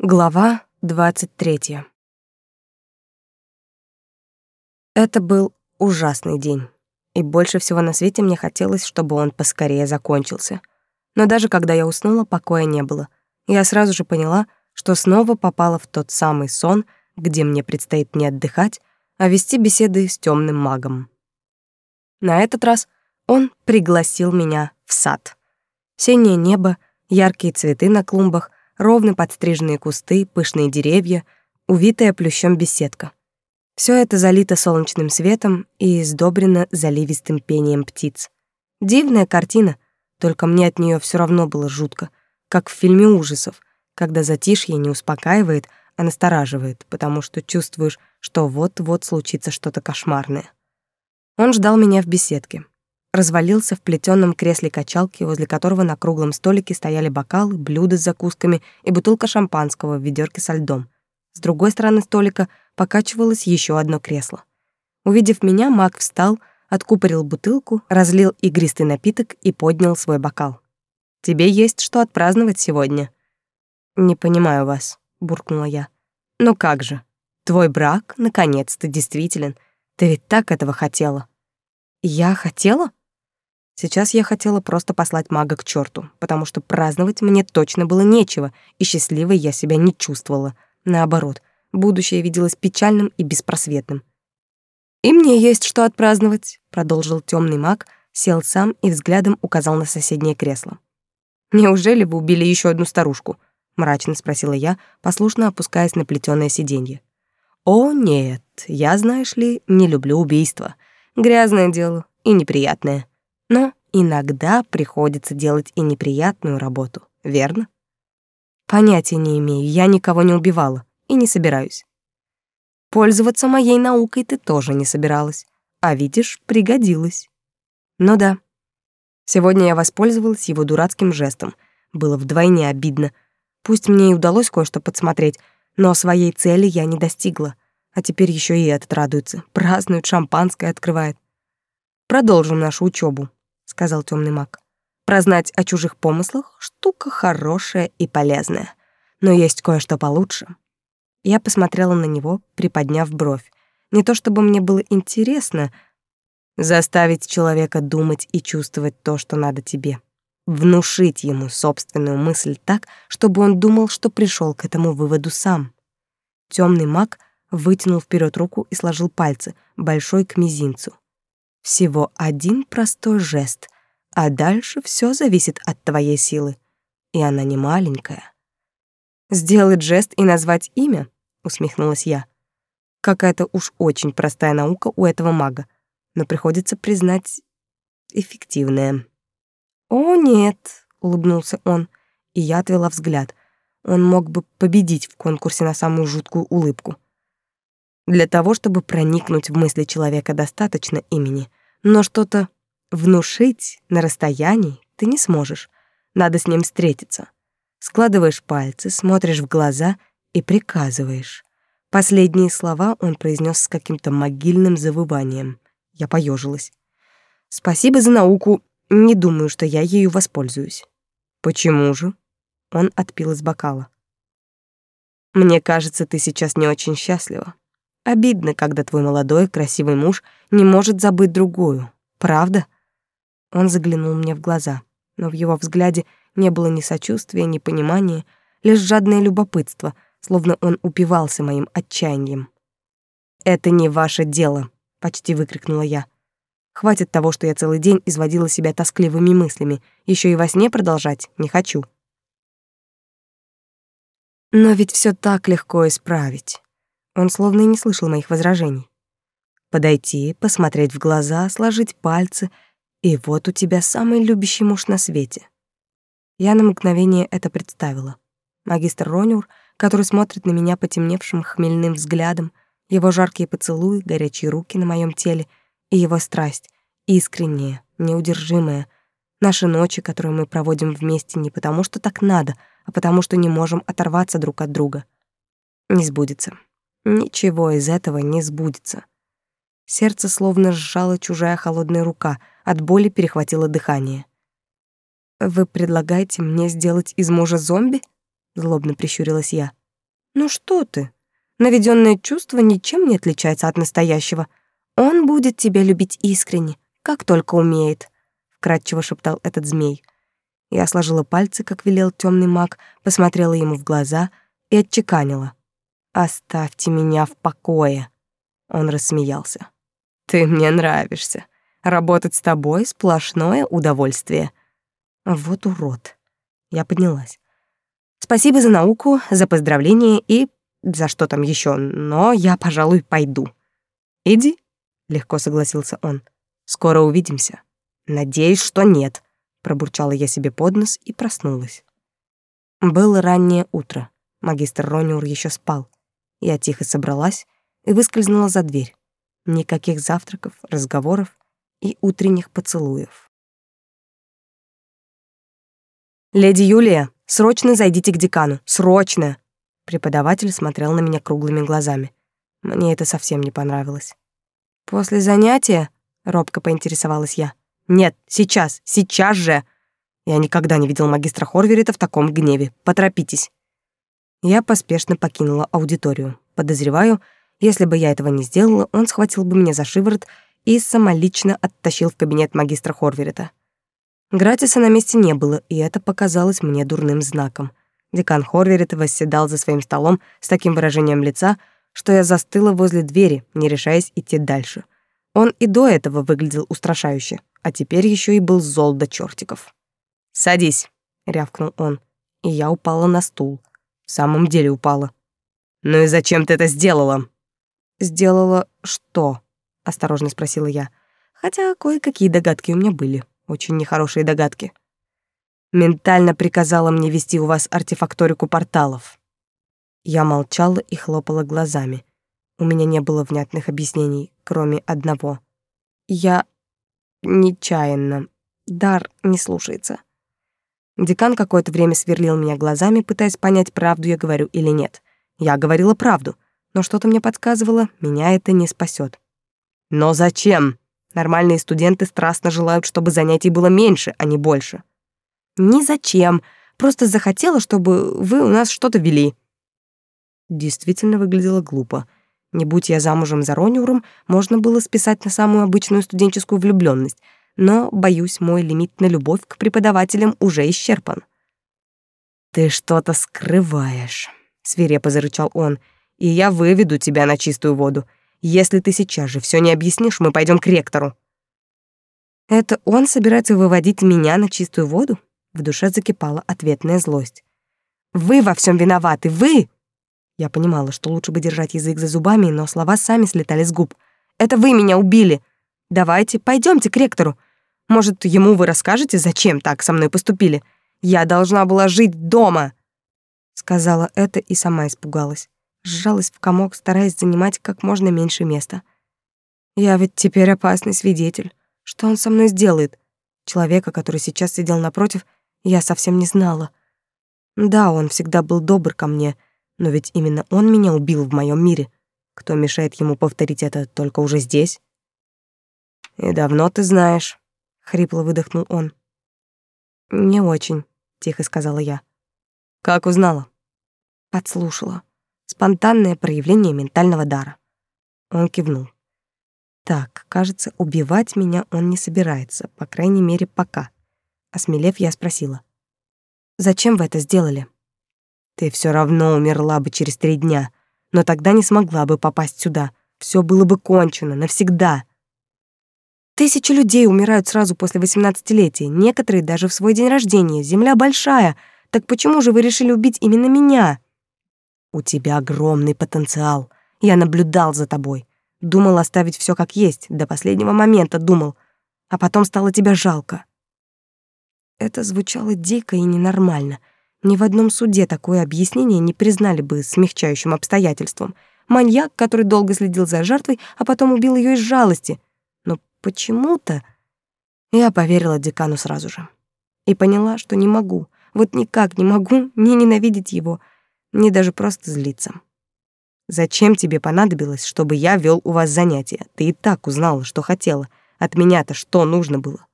Глава 23. Это был ужасный день, и больше всего на свете мне хотелось, чтобы он поскорее закончился. Но даже когда я уснула, покоя не было. Я сразу же поняла, что снова попала в тот самый сон, где мне предстоит не отдыхать, а вести беседы с темным магом. На этот раз он пригласил меня в сад. Синее небо, яркие цветы на клумбах, ровно подстриженные кусты, пышные деревья, увитая плющом беседка. Все это залито солнечным светом и издобрено заливистым пением птиц. Дивная картина, только мне от нее все равно было жутко, как в фильме ужасов, когда затишье не успокаивает, а настораживает, потому что чувствуешь, что вот-вот случится что-то кошмарное. Он ждал меня в беседке развалился в плетёном кресле качалки, возле которого на круглом столике стояли бокалы, блюда с закусками и бутылка шампанского в ведёрке со льдом. С другой стороны столика покачивалось ещё одно кресло. Увидев меня, Мак встал, откупорил бутылку, разлил игристый напиток и поднял свой бокал. «Тебе есть что отпраздновать сегодня?» «Не понимаю вас», — буркнула я. «Ну как же? Твой брак, наконец-то, действителен. Ты ведь так этого хотела». «Я хотела?» Сейчас я хотела просто послать мага к черту, потому что праздновать мне точно было нечего, и счастливой я себя не чувствовала. Наоборот, будущее виделось печальным и беспросветным. «И мне есть что отпраздновать», — продолжил темный маг, сел сам и взглядом указал на соседнее кресло. «Неужели вы убили еще одну старушку?» — мрачно спросила я, послушно опускаясь на плетёное сиденье. «О, нет, я, знаешь ли, не люблю убийства. Грязное дело и неприятное. Но иногда приходится делать и неприятную работу, верно? Понятия не имею, я никого не убивала и не собираюсь. Пользоваться моей наукой ты тоже не собиралась, а видишь, пригодилась. Ну да. Сегодня я воспользовалась его дурацким жестом. Было вдвойне обидно. Пусть мне и удалось кое-что подсмотреть, но своей цели я не достигла. А теперь еще и этот радуется. Празднует, шампанское открывает. Продолжим нашу учебу сказал темный маг. Прознать о чужих помыслах штука хорошая и полезная. Но есть кое-что получше. Я посмотрела на него, приподняв бровь. Не то чтобы мне было интересно заставить человека думать и чувствовать то, что надо тебе. Внушить ему собственную мысль так, чтобы он думал, что пришел к этому выводу сам. Темный маг вытянул вперед руку и сложил пальцы, большой к мизинцу. Всего один простой жест, а дальше все зависит от твоей силы. И она не маленькая. Сделать жест и назвать имя, усмехнулась я. Какая-то уж очень простая наука у этого мага, но приходится признать эффективная. О, нет, улыбнулся он, и я отвела взгляд. Он мог бы победить в конкурсе на самую жуткую улыбку. Для того, чтобы проникнуть в мысли человека, достаточно имени, но что-то внушить на расстоянии ты не сможешь. Надо с ним встретиться. Складываешь пальцы, смотришь в глаза и приказываешь. Последние слова он произнес с каким-то могильным завыванием. Я поежилась. Спасибо за науку. Не думаю, что я ею воспользуюсь. Почему же? Он отпил из бокала. Мне кажется, ты сейчас не очень счастлива. Обидно, когда твой молодой, красивый муж не может забыть другую. Правда? Он заглянул мне в глаза, но в его взгляде не было ни сочувствия, ни понимания, лишь жадное любопытство, словно он упивался моим отчаянием. «Это не ваше дело», — почти выкрикнула я. «Хватит того, что я целый день изводила себя тоскливыми мыслями. Еще и во сне продолжать не хочу». Но ведь все так легко исправить. Он словно и не слышал моих возражений. Подойти, посмотреть в глаза, сложить пальцы, и вот у тебя самый любящий муж на свете. Я на мгновение это представила. Магистр Ронюр, который смотрит на меня потемневшим хмельным взглядом, его жаркие поцелуи, горячие руки на моем теле и его страсть, искренняя, неудержимая, наши ночи, которые мы проводим вместе не потому, что так надо, а потому, что не можем оторваться друг от друга. Не сбудется. Ничего из этого не сбудется. Сердце словно сжала чужая холодная рука, от боли перехватило дыхание. «Вы предлагаете мне сделать из мужа зомби?» — злобно прищурилась я. Ну что ты? Наведенное чувство ничем не отличается от настоящего. Он будет тебя любить искренне, как только умеет, вкратчиво шептал этот змей. Я сложила пальцы, как велел темный маг, посмотрела ему в глаза и отчеканила: "Оставьте меня в покое". Он рассмеялся. Ты мне нравишься. Работать с тобой сплошное удовольствие. Вот урод. Я поднялась. Спасибо за науку, за поздравление и за что там еще, но я, пожалуй, пойду. Иди, легко согласился он. Скоро увидимся. Надеюсь, что нет, пробурчала я себе под нос и проснулась. Было раннее утро. Магистр Рониур еще спал. Я тихо собралась и выскользнула за дверь. Никаких завтраков, разговоров и утренних поцелуев. «Леди Юлия, срочно зайдите к декану, срочно!» Преподаватель смотрел на меня круглыми глазами. Мне это совсем не понравилось. «После занятия?» — робко поинтересовалась я. «Нет, сейчас, сейчас же!» Я никогда не видел магистра Хорверита в таком гневе. Поторопитесь. Я поспешно покинула аудиторию. Подозреваю, если бы я этого не сделала, он схватил бы меня за шиворот и самолично оттащил в кабинет магистра Хорверита. Гратиса на месте не было, и это показалось мне дурным знаком. Декан Хорверит восседал за своим столом с таким выражением лица, что я застыла возле двери, не решаясь идти дальше. Он и до этого выглядел устрашающе, а теперь еще и был зол до чертиков. «Садись», — рявкнул он, и я упала на стул. В самом деле упала. «Ну и зачем ты это сделала?» «Сделала что?» — осторожно спросила я, хотя кое-какие догадки у меня были, очень нехорошие догадки ментально приказала мне вести у вас артефакторику порталов. Я молчала и хлопала глазами. У меня не было внятных объяснений, кроме одного. Я нечаянно. Дар не слушается. Декан какое-то время сверлил меня глазами, пытаясь понять, правду я говорю или нет. Я говорила правду, но что-то мне подсказывало, меня это не спасет. Но зачем? Нормальные студенты страстно желают, чтобы занятий было меньше, а не больше. Ни зачем. Просто захотела, чтобы вы у нас что-то вели. Действительно выглядело глупо. Не будь я замужем за Рониуром, можно было списать на самую обычную студенческую влюблённость, но, боюсь, мой лимит на любовь к преподавателям уже исчерпан. «Ты что-то скрываешь», — свирепо зарычал он, «и я выведу тебя на чистую воду. Если ты сейчас же всё не объяснишь, мы пойдём к ректору». «Это он собирается выводить меня на чистую воду?» В душе закипала ответная злость. «Вы во всем виноваты! Вы!» Я понимала, что лучше бы держать язык за зубами, но слова сами слетали с губ. «Это вы меня убили! Давайте, пойдемте к ректору. Может, ему вы расскажете, зачем так со мной поступили? Я должна была жить дома!» Сказала это и сама испугалась. Сжалась в комок, стараясь занимать как можно меньше места. «Я ведь теперь опасный свидетель. Что он со мной сделает?» Человека, который сейчас сидел напротив, — я совсем не знала. Да, он всегда был добр ко мне, но ведь именно он меня убил в моем мире. Кто мешает ему повторить это только уже здесь? «И давно ты знаешь?» — хрипло выдохнул он. «Не очень», — тихо сказала я. «Как узнала?» Подслушала. Спонтанное проявление ментального дара. Он кивнул. Так, кажется, убивать меня он не собирается, по крайней мере, пока. Осмелев, я спросила. «Зачем вы это сделали?» «Ты все равно умерла бы через три дня, но тогда не смогла бы попасть сюда. Все было бы кончено, навсегда». Тысячи людей умирают сразу после восемнадцатилетия, некоторые даже в свой день рождения. Земля большая, так почему же вы решили убить именно меня? У тебя огромный потенциал. Я наблюдал за тобой. Думал оставить все как есть, до последнего момента думал. А потом стало тебя жалко. Это звучало дико и ненормально. Ни в одном суде такое объяснение не признали бы смягчающим обстоятельством. Маньяк, который долго следил за жертвой, а потом убил ее из жалости. Почему-то я поверила декану сразу же. И поняла, что не могу, вот никак не могу не ненавидеть его, не даже просто злиться. Зачем тебе понадобилось, чтобы я вел у вас занятия? Ты и так узнала, что хотела. От меня-то что нужно было?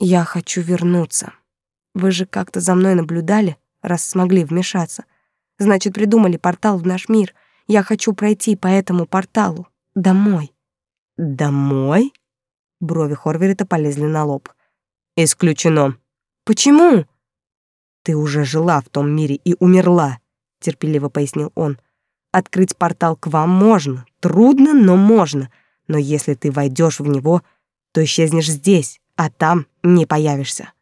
Я хочу вернуться. Вы же как-то за мной наблюдали, раз смогли вмешаться. Значит, придумали портал в наш мир. Я хочу пройти по этому порталу. Домой. Домой? Брови Хорверита полезли на лоб. Исключено. Почему? Ты уже жила в том мире и умерла, терпеливо пояснил он. Открыть портал к вам можно. Трудно, но можно. Но если ты войдешь в него, то исчезнешь здесь, а там не появишься.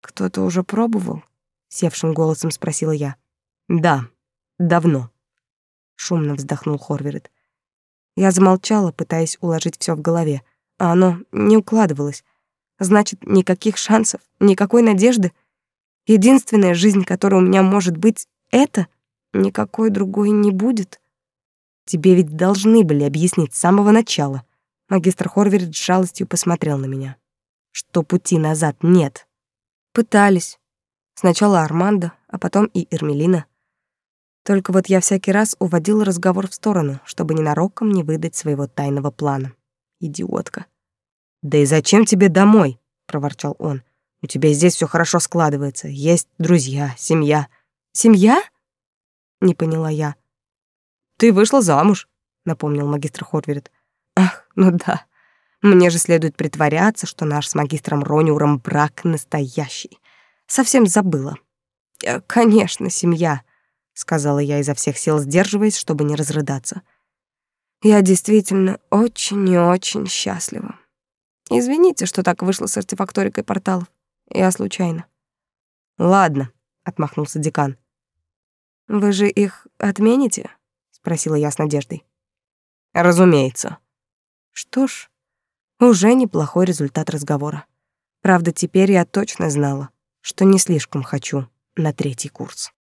Кто-то уже пробовал? севшим голосом спросила я. Да, давно. Шумно вздохнул Хорверит. Я замолчала, пытаясь уложить все в голове, а оно не укладывалось. Значит, никаких шансов, никакой надежды. Единственная жизнь, которая у меня может быть, это никакой другой не будет. Тебе ведь должны были объяснить с самого начала. Магистр Хорверит с жалостью посмотрел на меня. Что пути назад нет. Пытались. Сначала Армандо, а потом и Эрмелина. Только вот я всякий раз уводил разговор в сторону, чтобы ненароком не выдать своего тайного плана. Идиотка. «Да и зачем тебе домой?» — проворчал он. «У тебя здесь все хорошо складывается. Есть друзья, семья». «Семья?» — не поняла я. «Ты вышла замуж», — напомнил магистр Хотверет. «Ах, ну да. Мне же следует притворяться, что наш с магистром Рониуром брак настоящий. Совсем забыла». «Э, «Конечно, семья», сказала я изо всех сил, сдерживаясь, чтобы не разрыдаться. Я действительно очень и очень счастлива. Извините, что так вышло с артефакторикой порталов. Я случайно. Ладно, отмахнулся декан. Вы же их отмените? спросила я с надеждой. Разумеется. Что ж, уже неплохой результат разговора. Правда, теперь я точно знала, что не слишком хочу на третий курс.